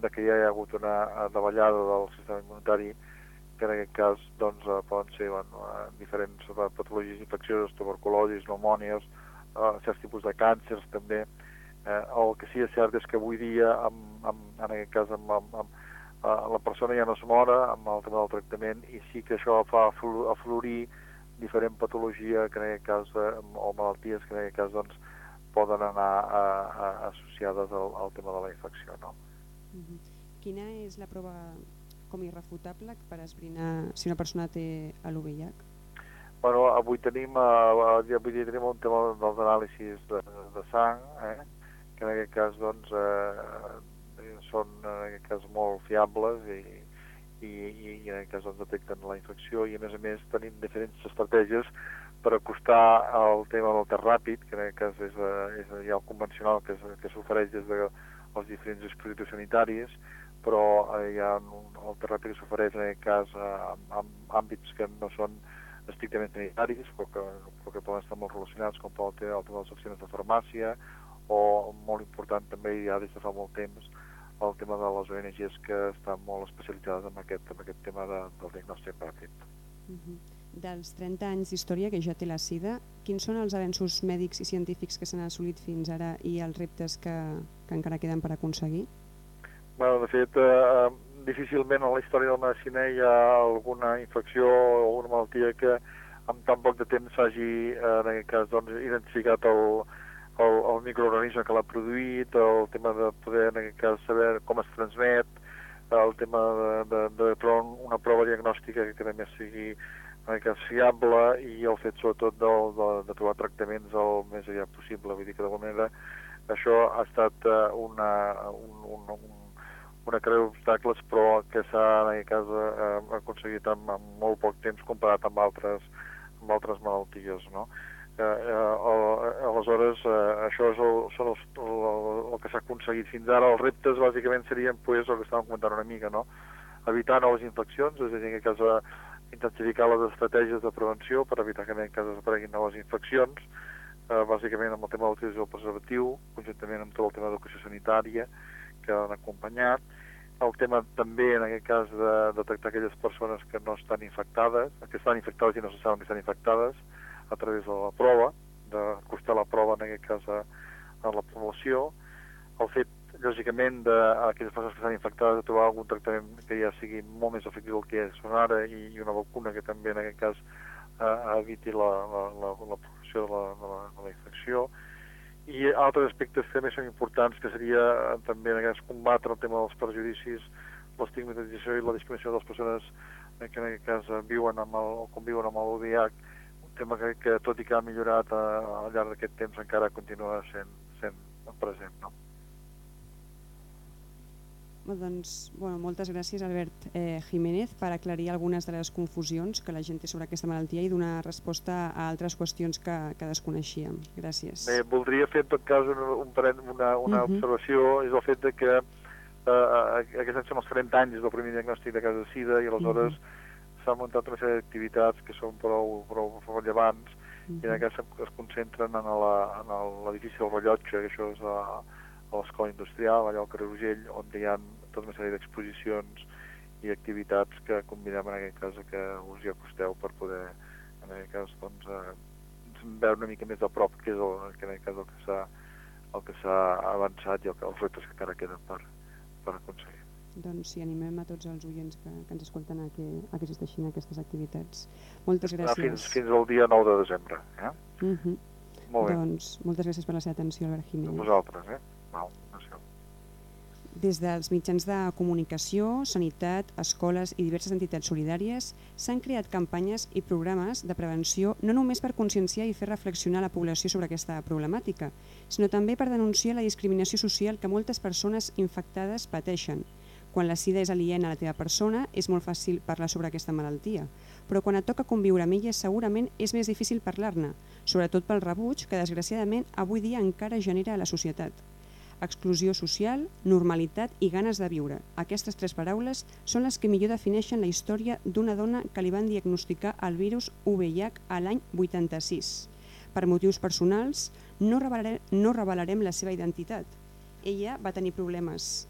de que ja hi ha hagut una eh, davallada del sistema immunitari que en aquest cas doncs, eh, poden ser bueno, eh, diferents patologies infeccioses, tuberculosis, pneumònies, eh, certs tipus de càncers també. Eh, el que sí és cert és que avui dia, amb, amb, en aquest cas, amb, amb, amb, eh, la persona ja no es mora amb el tema del tractament i sí que això fa aflu- aflorir diferent patologia que en aquest cas, eh, o malalties que en aquest cas doncs, poden anar a, a, associades al, al tema de la infecció. No? Uh -huh. Quina és la prova com irrefutable per esbrinar si una persona té VIH? Bueno, avui tenim, eh, avui dia tenim un tema dels anàlisis de, de sang, eh, que en aquest cas doncs, eh, són en aquest cas molt fiables i, i, i, i en aquest cas doncs, detecten la infecció i a més a més tenim diferents estratègies per acostar el tema del test ràpid, que en cas és, eh, és ja el convencional que, és- que s'ofereix des de els diferents dispositius sanitaris, però eh, hi ha un, el test ràpid que s'ofereix en aquest cas eh, en, en àmbits que no són estrictament sanitaris, però que, però que poden estar molt relacionats, com ser el tema de les accions de farmàcia, o molt important també ja des de fa molt temps el tema de les ONGs que estan molt especialitzades en aquest, en aquest tema de, del diagnòstic ràpid. Uh -huh. Dels 30 anys d'història que ja té la SIDA, quins són els avenços mèdics i científics que s'han assolit fins ara i els reptes que, que encara queden per aconseguir? Bueno, de fet, eh, difícilment en la història de la medicina hi ha alguna infecció o alguna malaltia que amb tan poc de temps s'hagi, eh, en aquest cas, doncs, identificat el, el, el microorganisme que l'ha produït, el tema de poder, en aquest cas, saber com es transmet, el tema de, de, de trobar una prova diagnòstica que també sigui cas fiable i el fet sobretot de, de, de trobar tractaments el més aviat possible. Vull dir que d'alguna manera això ha estat eh, una, un, un, un, una creu d'obstacles però que s'ha en aquest cas eh, aconseguit en, en molt poc temps comparat amb altres, amb altres malalties. No? Eh, eh, aleshores, eh, això és el, són els, el, el, que s'ha aconseguit fins ara. Els reptes bàsicament serien pues, el que estàvem comentant una mica, no? evitar noves infeccions, és a dir, en aquest cas eh, intensificar les estratègies de prevenció per evitar que en aquest cas apareguin noves infeccions, eh, bàsicament amb el tema de l'utilització del preservatiu, conjuntament amb tot el tema d'educació sanitària que han acompanyat, el tema també en aquest cas de detectar aquelles persones que no estan infectades, que estan infectades i no se saben que estan infectades a través de la prova, d'acostar la prova en aquest cas a, a la població, el fet lògicament d'aquelles persones que estan infectades de trobar algun tractament que ja sigui molt més efectiu del que són ara i, i una vacuna que també en aquest cas eh, eviti la, la, la, la progressió de la, de, la, de la infecció. I altres aspectes que també són importants que seria eh, també en aquest combatre el tema dels prejudicis l'estigmatització i la discriminació de les persones eh, que en aquest cas eh, viuen amb el, o conviuen amb un tema que, que tot i que ha millorat eh, al llarg d'aquest temps encara continua sent, sent present no? Doncs, bueno, moltes gràcies Albert eh, Jiménez per aclarir algunes de les confusions que la gent té sobre aquesta malaltia i donar resposta a altres qüestions que, que desconeixíem. Gràcies. Bé, voldria fer en tot cas un, un, parent- una, una Mhm. observació, és el fet de que eh, aquests anys són els 30 anys del primer diagnòstic de cas de sida i aleshores s'han muntat una sèrie d'activitats que són prou, prou rellevants i en aquest cas es concentren en l'edifici del rellotge, que això és a, a l'escola industrial, allà al carrer Urgell, on hi ha tota una sèrie d'exposicions i activitats que convidem en aquest cas que us hi acosteu per poder, en aquest cas, doncs, eh, veure una mica més de prop què és el, que en aquest cas el que s'ha el que s'ha avançat i el, que- els reptes que encara queden per, per aconseguir. Doncs si animem a tots els oients que, que ens escolten a que, a que existeixin aquestes activitats. Moltes Ah, gràcies. Fins, fins al dia 9 de desembre. Eh? Uh -huh. Molt bé. Doncs moltes gràcies per la seva atenció, Albert A Jiménez. vosaltres. Eh? Val, gràcies. Des dels mitjans de comunicació, sanitat, escoles i diverses entitats solidàries s'han creat campanyes i programes de prevenció no només per conscienciar i fer reflexionar la població sobre aquesta problemàtica, sinó també per denunciar la discriminació social que moltes persones infectades pateixen, Quan la sida és aliena a la teva persona, és molt fàcil parlar sobre aquesta malaltia, però quan et toca conviure amb ella segurament és més difícil parlar-ne, sobretot pel rebuig que desgraciadament avui dia encara genera a la societat. Exclusió social, normalitat i ganes de viure. Aquestes tres paraules són les que millor defineixen la història d'una dona que li van diagnosticar el virus VIH a l'any 86. Per motius personals, no revelarem, no revelarem la seva identitat. Ella va tenir problemes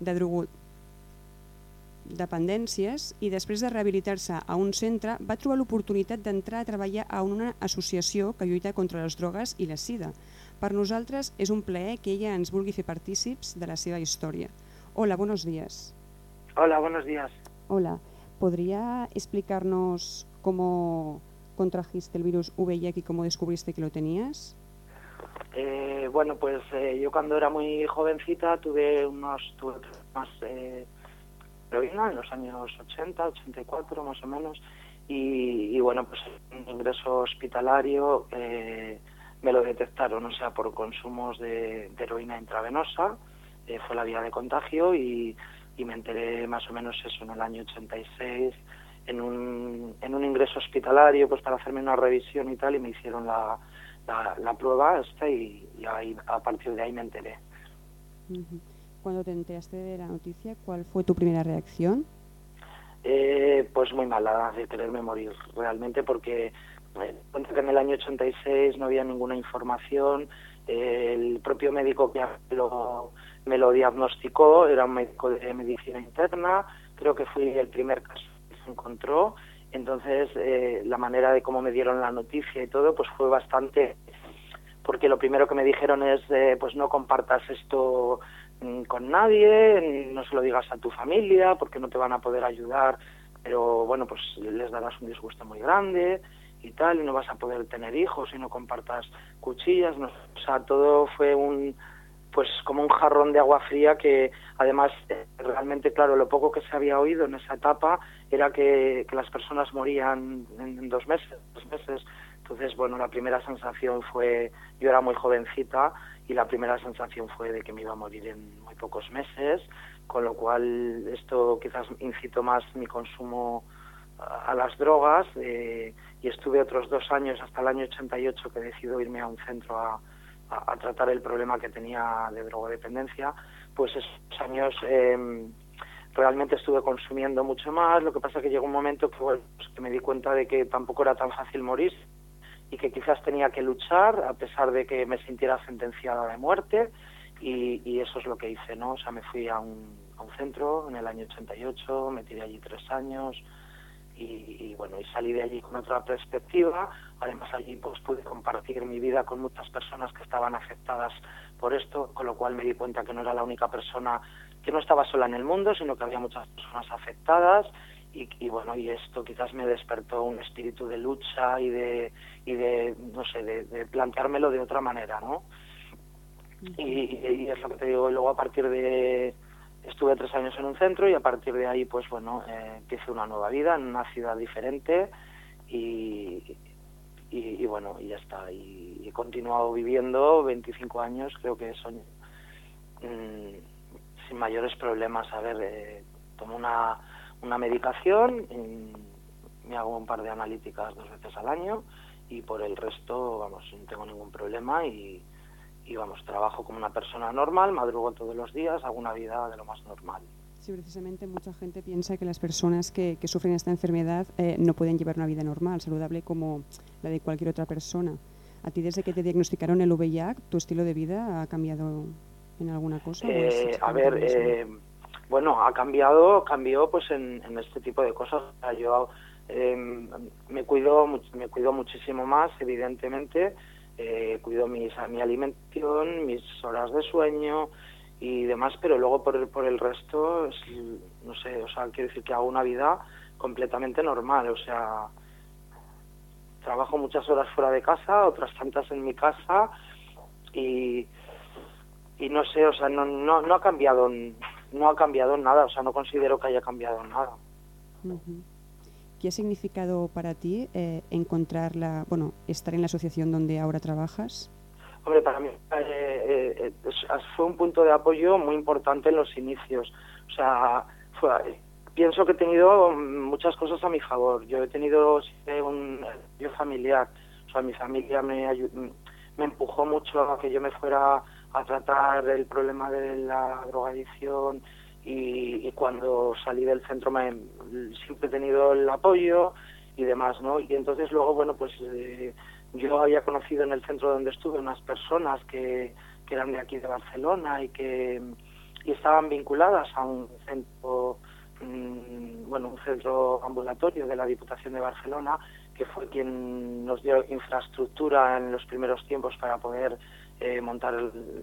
de drogo dependències i després de rehabilitar-se a un centre va trobar l'oportunitat d'entrar a treballar a una associació que lluita contra les drogues i la sida. Per nosaltres és un plaer que ella ens vulgui fer partícips de la seva història. Hola, buenos días. Hola, buenos días. Hola, ¿podría explicarnos cómo contrajiste el virus VIH y cómo descubriste que lo tenías? Eh, bueno, pues eh, yo cuando era muy jovencita tuve unos tuve más eh, heroína en los años 80, 84 más o menos y, y bueno, pues en ingreso hospitalario eh, me lo detectaron, o sea, por consumos de, de heroína intravenosa, eh, fue la vía de contagio y, y me enteré más o menos eso en el año 86 en un, en un ingreso hospitalario pues para hacerme una revisión y tal y me hicieron la, la, la prueba esta y, y ahí, a partir de ahí me enteré. Cuando te enteraste de la noticia, ¿cuál fue tu primera reacción? Eh, pues muy mala de quererme morir realmente porque eh, que en el año 86 no había ninguna información, eh, el propio médico que me lo, me lo diagnosticó era un médico de medicina interna, creo que fui el primer caso que se encontró, entonces eh, la manera de cómo me dieron la noticia y todo pues fue bastante porque lo primero que me dijeron es eh, pues no compartas esto mm, con nadie, no se lo digas a tu familia porque no te van a poder ayudar, pero bueno, pues les darás un disgusto muy grande y tal, y no vas a poder tener hijos y no compartas cuchillas, no, o sea, todo fue un pues como un jarrón de agua fría que además eh, realmente claro lo poco que se había oído en esa etapa era que, que las personas morían en, dos meses dos meses. Entonces bueno la primera sensación fue yo era muy jovencita y la primera sensación fue de que me iba a morir en muy pocos meses con lo cual esto quizás incitó más mi consumo a, a las drogas eh, y estuve otros dos años hasta el año 88 que decido irme a un centro a, a, a tratar el problema que tenía de drogodependencia, pues esos años eh, realmente estuve consumiendo mucho más, lo que pasa que llegó un momento que, bueno, pues que me di cuenta de que tampoco era tan fácil morir y que quizás tenía que luchar a pesar de que me sintiera sentenciada de muerte y, y eso es lo que hice, ¿no? O sea, me fui a un, a un centro en el año 88, me tiré allí tres años, y, y, bueno y salí de allí con otra perspectiva además allí pues pude compartir mi vida con muchas personas que estaban afectadas por esto con lo cual me di cuenta que no era la única persona que no estaba sola en el mundo sino que había muchas personas afectadas y, y bueno y esto quizás me despertó un espíritu de lucha y de y de no sé de, de planteármelo de otra manera no y, y es lo que te digo y luego a partir de estuve tres años en un centro y a partir de ahí pues bueno eh, empecé una nueva vida en una ciudad diferente y, y, y bueno y ya está. Y, y, he continuado viviendo 25 años creo que son mmm, sin mayores problemas a ver eh, tomo una, una medicación me hago un par de analíticas dos veces al año y por el resto vamos no tengo ningún problema y y vamos, trabajo como una persona normal, madrugo todos los días, hago una vida de lo más normal. Sí, precisamente mucha gente piensa que las personas que, que sufren esta enfermedad eh, no pueden llevar una vida normal, saludable como la de cualquier otra persona. ¿A ti desde que te diagnosticaron el VIH, tu estilo de vida ha cambiado en alguna cosa? Eh, a ver, eh, bueno, ha cambiado, cambió pues en, en este tipo de cosas. Yo eh, me cuido, me cuido muchísimo más, evidentemente, eh, cuido mis, mi alimentación, mis horas de sueño y demás, pero luego por el, por el resto, es, no sé, o sea, quiero decir que hago una vida completamente normal, o sea, trabajo muchas horas fuera de casa, otras tantas en mi casa y, y no sé, o sea, no, no, no ha cambiado, no ha cambiado nada, o sea, no considero que haya cambiado nada. Uh -huh. ¿Qué ha significado para ti eh, encontrar la, bueno, estar en la asociación donde ahora trabajas? Hombre, para mí eh, eh, eh, fue un punto de apoyo muy importante en los inicios. O sea, pienso que he tenido muchas cosas a mi favor. Yo he tenido un apoyo familiar. O sea, mi familia me, me empujó mucho a que yo me fuera a tratar el problema de la drogadicción y, cuando salí del centro me, siempre he tenido el apoyo y demás, ¿no? Y entonces luego, bueno, pues eh, yo había conocido en el centro donde estuve unas personas que, que eran de aquí de Barcelona y que y estaban vinculadas a un centro mm, bueno un centro ambulatorio de la Diputación de Barcelona que fue quien nos dio infraestructura en los primeros tiempos para poder eh, montar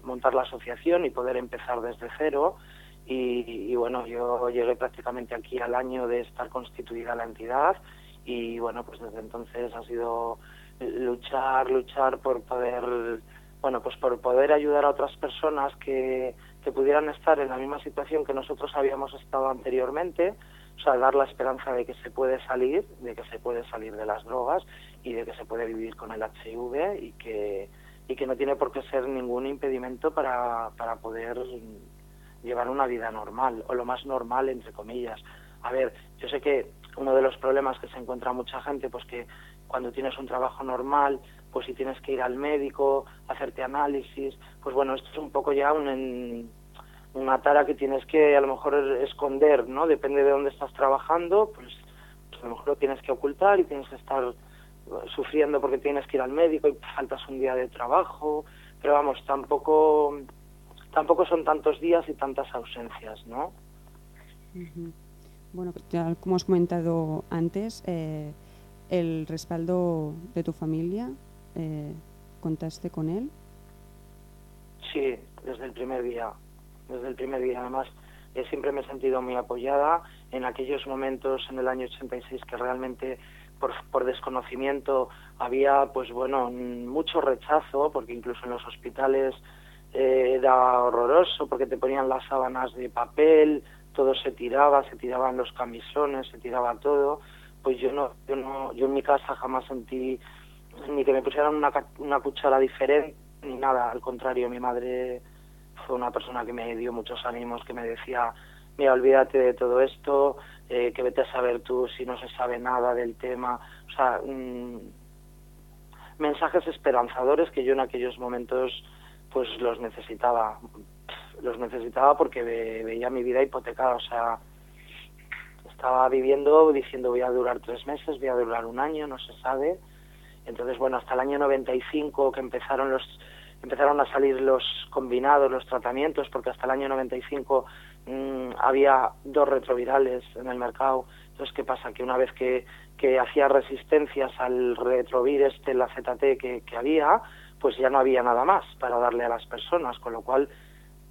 montar la asociación y poder empezar desde cero. Y, y, bueno yo llegué prácticamente aquí al año de estar constituida la entidad y bueno pues desde entonces ha sido luchar, luchar por poder, bueno, pues por poder ayudar a otras personas que, que pudieran estar en la misma situación que nosotros habíamos estado anteriormente, o sea, dar la esperanza de que se puede salir, de que se puede salir de las drogas y de que se puede vivir con el HIV y que, y que no tiene por qué ser ningún impedimento para, para poder llevar una vida normal, o lo más normal, entre comillas. A ver, yo sé que uno de los problemas que se encuentra mucha gente, pues que cuando tienes un trabajo normal, pues si tienes que ir al médico, hacerte análisis, pues bueno, esto es un poco ya un, una tara que tienes que a lo mejor esconder, ¿no? Depende de dónde estás trabajando, pues, pues, a lo mejor lo tienes que ocultar y tienes que estar sufriendo porque tienes que ir al médico y faltas un día de trabajo, pero vamos, tampoco tampoco son tantos días y tantas ausencias, ¿no? Bueno, ya como has comentado antes, eh, el respaldo de tu familia, eh, ¿contaste con él? Sí, desde el primer día, desde el primer día. Además, eh, siempre me he sentido muy apoyada en aquellos momentos en el año 86 que realmente por, por desconocimiento había, pues bueno, mucho rechazo, porque incluso en los hospitales eh, era horroroso, porque te ponían las sábanas de papel, todo se tiraba, se tiraban los camisones, se tiraba todo. Pues yo no, yo no, yo en mi casa jamás sentí ni que me pusieran una, una cuchara diferente ni nada, al contrario, mi madre fue una persona que me dio muchos ánimos, que me decía, mira, olvídate de todo esto, eh, que vete a saber tú si no se sabe nada del tema, o sea, mm, mensajes esperanzadores que yo en aquellos momentos pues los necesitaba, los necesitaba porque veía mi vida hipotecada, o sea, estaba viviendo diciendo voy a durar tres meses, voy a durar un año, no se sabe. Entonces, bueno, hasta el año 95 que empezaron los empezaron a salir los combinados, los tratamientos, porque hasta el año 95 mmm, había dos retrovirales en el mercado. Entonces, ¿qué pasa? Que una vez que, que hacía resistencias al retrovir este, la ZT que, que había, pues ya no había nada más para darle a las personas, con lo cual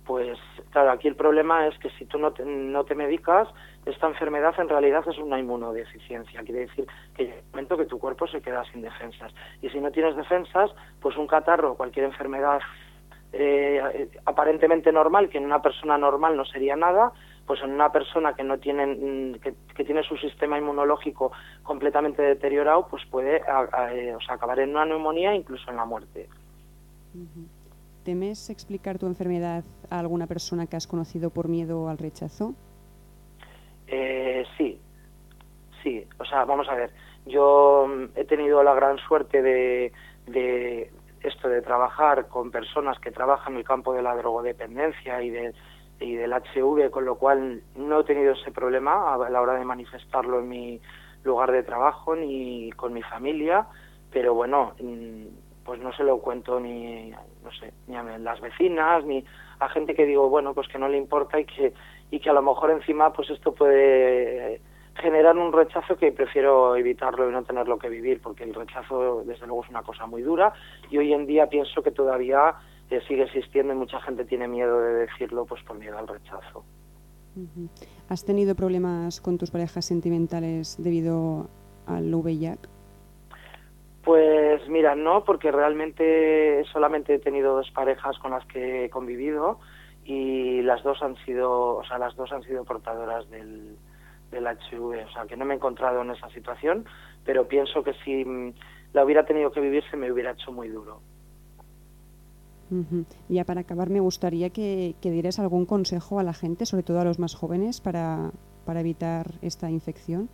pues claro, aquí el problema es que si tú no te, no te medicas, esta enfermedad en realidad es una inmunodeficiencia. Quiere decir que llega momento que tu cuerpo se queda sin defensas. Y si no tienes defensas, pues un catarro, cualquier enfermedad eh, aparentemente normal, que en una persona normal no sería nada, pues en una persona que no tiene mm, que, tiene su sistema inmunológico completamente deteriorado, pues puede eh, acabar en una neumonía e incluso en la muerte. ¿Temes explicar tu enfermedad a alguna persona que has conocido por miedo al rechazo? Eh, sí, sí. O sea, vamos a ver. Yo mm, he tenido la gran suerte de, de esto de trabajar con personas que trabajan en el campo de la drogodependencia y, de, y del HIV, con lo cual no he tenido ese problema a la hora de manifestarlo en mi lugar de trabajo ni con mi familia, pero bueno, mm, pues no se lo cuento ni, no sé, ni a las vecinas, ni a gente que digo, bueno, pues que no le importa y que, y que a lo mejor encima pues esto puede generar un rechazo que prefiero evitarlo y no tenerlo que vivir, porque el rechazo desde luego es una cosa muy dura y hoy en día pienso que todavía eh, sigue existiendo y mucha gente tiene miedo de decirlo pues por miedo al rechazo. ¿Has tenido problemas con tus parejas sentimentales debido al VIH? Pues mira, no, porque realmente solamente he tenido dos parejas con las que he convivido y las dos han sido, o sea, las dos han sido portadoras del, del HIV, o sea, que no me he encontrado en esa situación, pero pienso que si la hubiera tenido que vivir se me hubiera hecho muy duro. Ujú. Ya para acabar, me gustaría que, que dieras algún consejo a la gente, sobre todo a los más jóvenes, para, para evitar esta infección.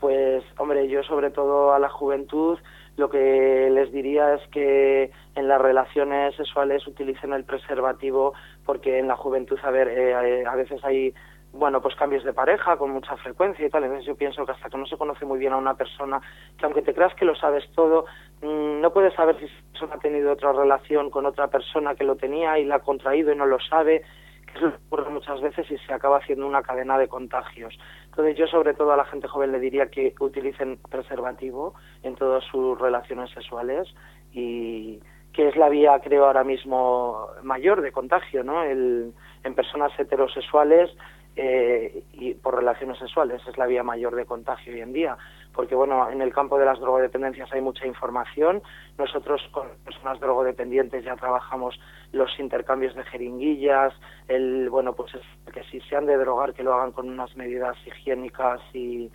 Pues, hombre, yo sobre todo a la juventud lo que les diría es que en las relaciones sexuales utilicen el preservativo porque en la juventud, a ver, eh, a veces hay bueno, pues cambios de pareja con mucha frecuencia y tal. Entonces yo pienso que hasta que no se conoce muy bien a una persona, que aunque te creas que lo sabes todo, mmm, no puedes saber si esa persona ha tenido otra relación con otra persona que lo tenía y la ha contraído y no lo sabe, que eso ocurre muchas veces y se acaba haciendo una cadena de contagios. Entonces yo sobre todo a la gente joven le diría que utilicen preservativo en todas sus relaciones sexuales y que es la vía, creo, ahora mismo mayor de contagio, ¿no? El, en personas heterosexuales eh, y por relaciones sexuales es la vía mayor de contagio hoy en día. Porque bueno en el campo de las drogodependencias hay mucha información. Nosotros con personas drogodependientes ya trabajamos los intercambios de jeringuillas el bueno pues es que si se han de drogar que lo hagan con unas medidas higiénicas y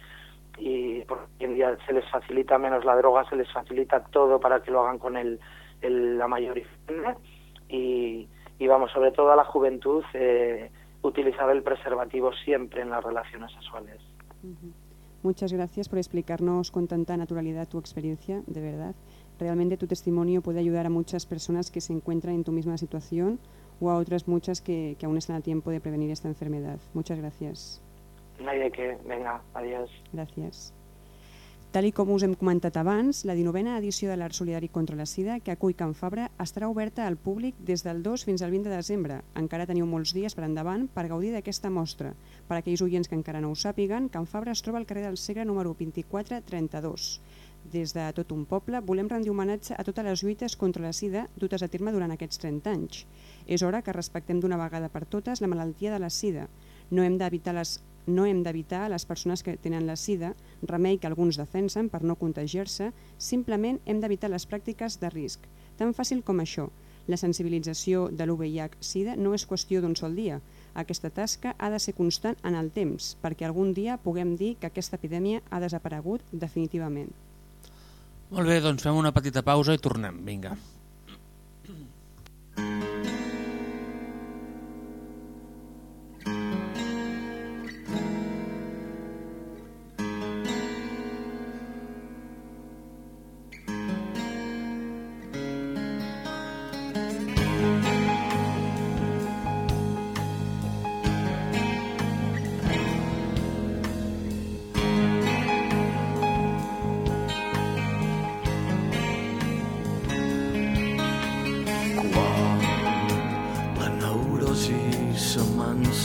y porque hoy en día se les facilita menos la droga se les facilita todo para que lo hagan con el, el la mayor higiene y, y vamos sobre todo a la juventud eh, utilizar el preservativo siempre en las relaciones sexuales. Uh -huh. Muchas gracias por explicarnos con tanta naturalidad tu experiencia, de verdad. Realmente tu testimonio puede ayudar a muchas personas que se encuentran en tu misma situación o a otras muchas que, que aún están a tiempo de prevenir esta enfermedad. Muchas gracias. No hay de qué. Venga, adiós. Gràcies. Tal i com us hem comentat abans, la 19a edició de l'Art Solidari contra la Sida, que acull Can Fabra, estarà oberta al públic des del 2 fins al 20 de desembre. Encara teniu molts dies per endavant per gaudir d'aquesta mostra. Per aquells oients que encara no ho sàpiguen, Can Fabra es troba al carrer del Segre número 2432. Des de tot un poble volem rendir homenatge a totes les lluites contra la sida dutes a terme durant aquests 30 anys. És hora que respectem d'una vegada per totes la malaltia de la sida. No hem d'evitar les no hem d'evitar les persones que tenen la sida, remei que alguns defensen per no contagiar-se, simplement hem d'evitar les pràctiques de risc. Tan fàcil com això. La sensibilització de l'UVIH-Sida no és qüestió d'un sol dia. Aquesta tasca ha de ser constant en el temps, perquè algun dia puguem dir que aquesta epidèmia ha desaparegut definitivament. Molt bé, doncs fem una petita pausa i tornem. Vinga.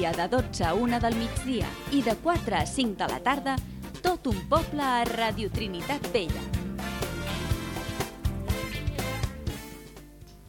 dia de 12 a 1 del migdia i de 4 a 5 de la tarda, tot un poble a Radio Trinitat Vella.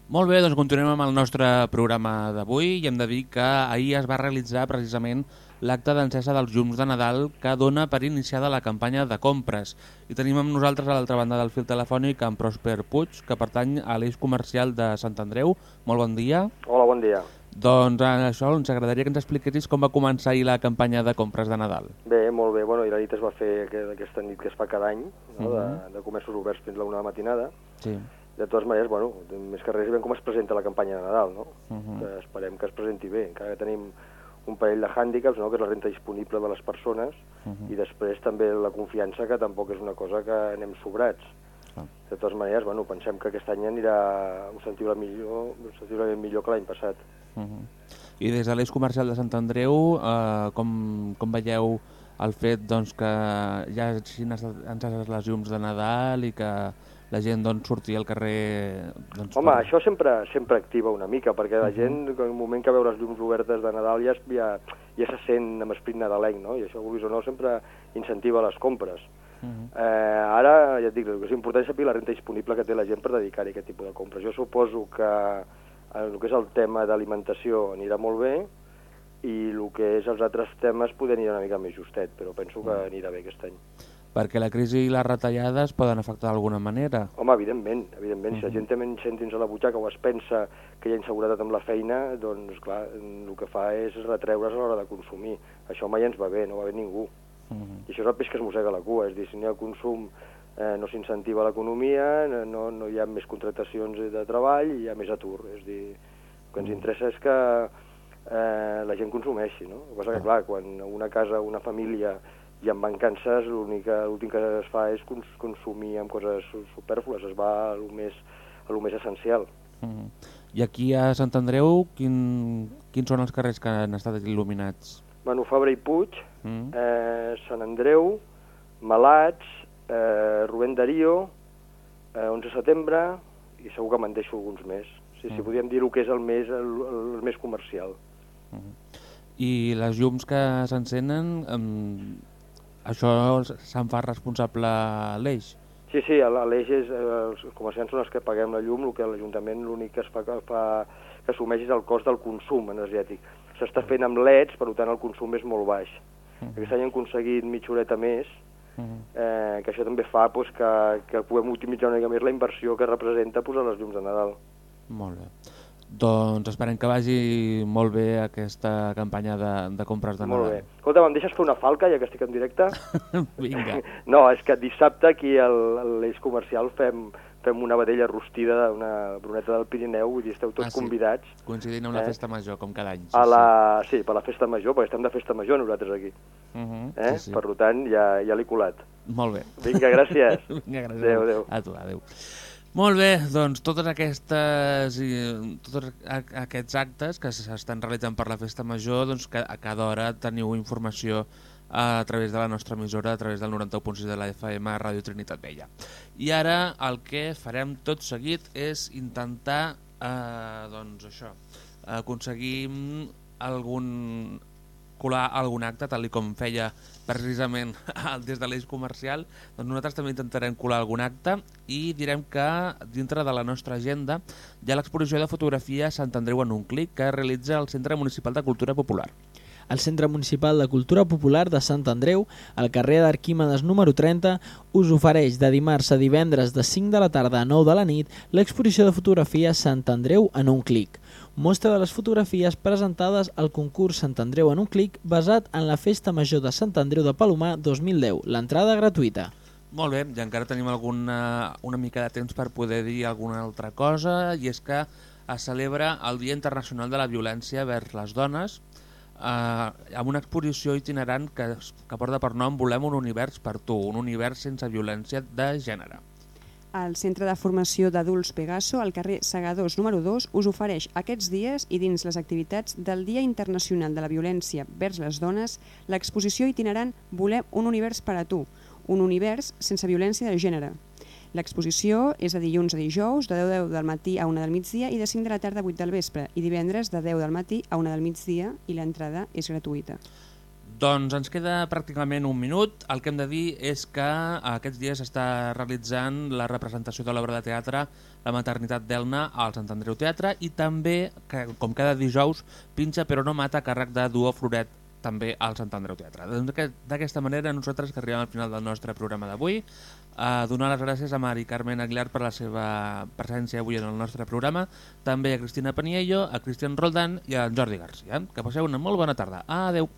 Molt bé, doncs continuem amb el nostre programa d'avui i hem de dir que ahir es va realitzar precisament l'acte d'encesa dels llums de Nadal que dona per iniciada la campanya de compres. I tenim amb nosaltres a l'altra banda del fil telefònic en Prosper Puig, que pertany a l'eix comercial de Sant Andreu. Molt bon dia. Hola, bon dia. Doncs això ens agradaria que ens expliquessis com va començar ahir la campanya de compres de Nadal. Bé, molt bé. Bueno, i la nit es va fer aquesta nit que es fa cada any, no? Mhm. uh -huh. de, de comerços oberts fins a la una de matinada. Sí. De totes maneres, bueno, més que res veiem com es presenta la campanya de Nadal, no? Uh -huh. que esperem que es presenti bé. Encara que tenim un parell de hàndicaps, no? que és la renta disponible de les persones, Uh -huh. i després també la confiança, que tampoc és una cosa que anem sobrats. De totes maneres, bueno, pensem que aquest any anirà un sensiblement millor, un millor que l'any passat. Uh -huh. I des de l'eix comercial de Sant Andreu, eh, com, com veieu el fet doncs, que ja hagin enceses les llums de Nadal i que la gent doncs, surti al carrer... Doncs, Home, per... això sempre sempre activa una mica, perquè la gent, en el moment que veu les llums obertes de Nadal, ja, ja, ja se sent amb esprit nadalenc, no? I això, vulguis o no, sempre incentiva les compres. Uh -huh. eh, ara, ja et dic, el que és important és saber la renta disponible que té la gent per dedicar-hi aquest tipus de compres. Jo suposo que el que és el tema d'alimentació anirà molt bé i el que és els altres temes poder anirà una mica més justet, però penso que anirà bé aquest any perquè la crisi i les retallades poden afectar d'alguna manera. Home, evidentment, evidentment. Uh -huh. Si la gent té menys cèntims a la butxaca o es pensa que hi ha inseguretat amb la feina, doncs, clar, el que fa és retreure's a l'hora de consumir. Això mai ens va bé, no va bé ningú. Uh -huh. I això és el peix que es mossega la cua, és dir, si no hi ha consum eh, no s'incentiva l'economia, no, no hi ha més contractacions de treball i hi ha més atur. És dir, el que ens interessa és que eh, la gent consumeixi, no? El que passa que, clar, quan una casa, una família i amb mancances l'últim que es fa és cons consumir amb coses superflues, es va a lo més, a lo més essencial. Mm -hmm. I aquí a Sant Andreu, quin, quins són els carrers que han estat il·luminats? Bueno, Fabra i Puig, mm -hmm. eh, Sant Andreu, Malats, eh, Rubén Darío, eh, 11 de setembre, i segur que me'n deixo alguns més. Sí, mm. sí, podríem dir el que és el més, el, el més comercial. Mm. I les llums que s'encenen, eh, això se'n fa responsable l'eix? Sí, sí, l'eix és, eh, els comerciants són els que paguem la llum, el que l'Ajuntament l'únic que es fa, que, fa, que assumeix és el cost del consum energètic. S'està fent amb leds, per tant el consum és molt baix. -huh. Aquest any hem aconseguit mitja horeta més. Eh, que això també fa pues, que, que puguem optimitzar una mica més la inversió que representa posar les llums de Nadal. Molt bé. Doncs esperem que vagi molt bé aquesta campanya de, de compres de Nadal. Molt bé. Escolta, em deixes fer una falca, ja que estic en directe? Vinga. No, és que dissabte aquí a l'eix comercial fem, fem una vedella rostida, una bruneta del Pirineu, vull dir, esteu tots ah, sí. convidats. Coincidint amb la eh? festa major, com cada any. Sí, a la... sí. sí, per la festa major, perquè estem de festa major nosaltres aquí. Uh -huh. eh? sí, sí. Per tant, ja, ja l'he colat. Molt bé. Vinga, gràcies. Vinga, gràcies. Adéu, adéu. A tu, adéu. Molt bé, doncs totes aquestes i tots aquests actes que s'estan realitzant per la festa major, doncs a cada hora teniu informació a través de la nostra emissora, a través del 91.6 de la FM Ràdio Trinitat Vella. I ara el que farem tot seguit és intentar eh, doncs això, aconseguir algun colar algun acte, tal com feia precisament des de l'eix comercial, doncs nosaltres també intentarem colar algun acte i direm que dintre de la nostra agenda hi ha l'exposició de fotografia Sant Andreu en un clic que realitza el Centre Municipal de Cultura Popular. El Centre Municipal de Cultura Popular de Sant Andreu, al carrer d'Arquímedes número 30, us ofereix de dimarts a divendres de 5 de la tarda a 9 de la nit l'exposició de fotografia Sant Andreu en un clic. Mostra de les fotografies presentades al concurs Sant Andreu en un clic basat en la Festa Major de Sant Andreu de Palomar 2010, l'entrada gratuïta. Molt bé, i encara tenim alguna, una mica de temps per poder dir alguna altra cosa, i és que es celebra el Dia Internacional de la Violència vers les dones, eh, amb una exposició itinerant que, que porta per nom Volem un univers per tu, un univers sense violència de gènere. El Centre de Formació d'Adults Pegaso, al carrer Segadors número 2, us ofereix aquests dies i dins les activitats del Dia Internacional de la Violència vers les dones l'exposició itinerant Volem un univers per a tu, un univers sense violència de gènere. L'exposició és de dilluns a dijous, de 10, 10 del matí a 1 del migdia i de 5 de la tarda a 8 del vespre, i divendres de 10 del matí a 1 del migdia i l'entrada és gratuïta. Doncs ens queda pràcticament un minut. El que hem de dir és que aquests dies està realitzant la representació de l'obra de teatre La maternitat d'Elna al Sant Andreu Teatre i també, com cada dijous, pinxa però no mata càrrec de Duo Floret també al Sant Andreu Teatre. Doncs d'aquesta manera nosaltres que arribem al final del nostre programa d'avui a donar les gràcies a Mari Carmen Aguilar per la seva presència avui en el nostre programa, també a Cristina Paniello, a Cristian Roldan i a Jordi Garcia. Que passeu una molt bona tarda. Adeu!